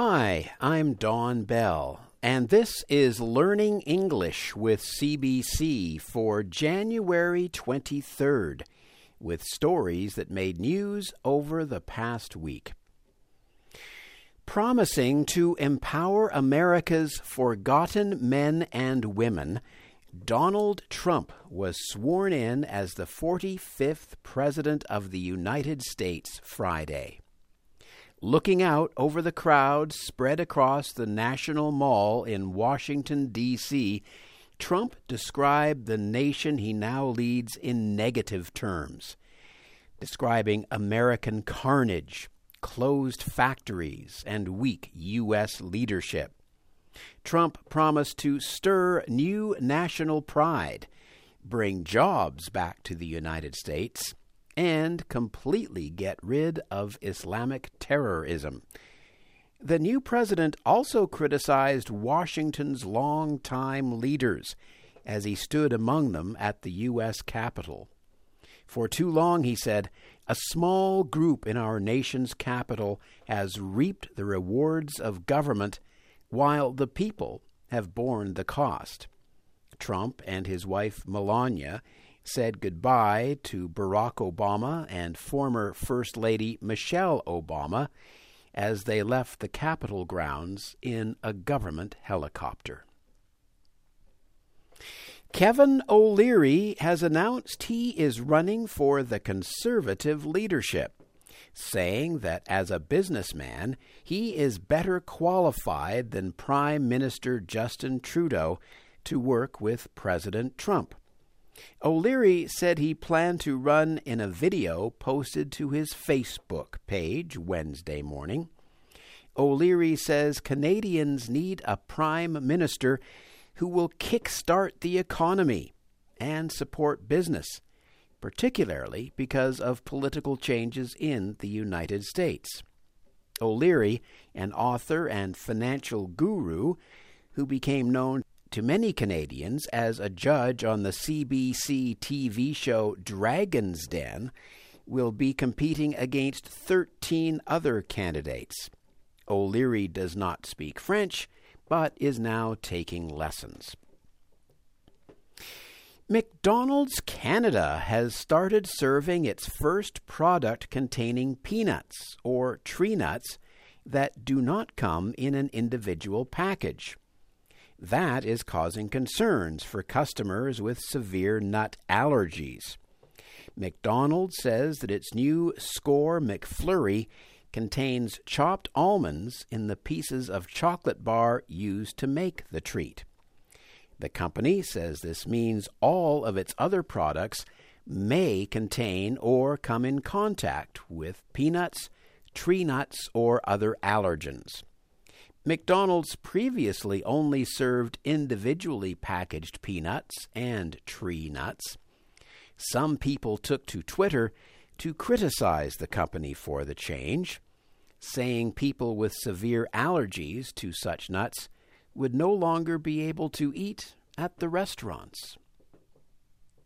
Hi, I'm Don Bell, and this is Learning English with CBC for January 23rd, with stories that made news over the past week. Promising to empower America's forgotten men and women, Donald Trump was sworn in as the 45th President of the United States Friday. Looking out over the crowd spread across the National Mall in Washington, D.C., Trump described the nation he now leads in negative terms, describing American carnage, closed factories, and weak U.S. leadership. Trump promised to stir new national pride, bring jobs back to the United States, and completely get rid of Islamic terrorism. The new president also criticized Washington's longtime leaders as he stood among them at the U.S. Capitol. For too long, he said, a small group in our nation's capital has reaped the rewards of government while the people have borne the cost. Trump and his wife Melania said goodbye to Barack Obama and former First Lady Michelle Obama as they left the Capitol grounds in a government helicopter. Kevin O'Leary has announced he is running for the conservative leadership, saying that as a businessman, he is better qualified than Prime Minister Justin Trudeau to work with President Trump. O'Leary said he planned to run in a video posted to his Facebook page Wednesday morning. O'Leary says Canadians need a prime minister who will kickstart the economy and support business, particularly because of political changes in the United States. O'Leary, an author and financial guru who became known to many Canadians as a judge on the CBC TV show Dragon's Den, will be competing against 13 other candidates. O'Leary does not speak French, but is now taking lessons. McDonald's Canada has started serving its first product containing peanuts or tree nuts that do not come in an individual package. That is causing concerns for customers with severe nut allergies. McDonald's says that its new Skor McFlurry contains chopped almonds in the pieces of chocolate bar used to make the treat. The company says this means all of its other products may contain or come in contact with peanuts, tree nuts, or other allergens. McDonald's previously only served individually packaged peanuts and tree nuts. Some people took to Twitter to criticize the company for the change, saying people with severe allergies to such nuts would no longer be able to eat at the restaurants.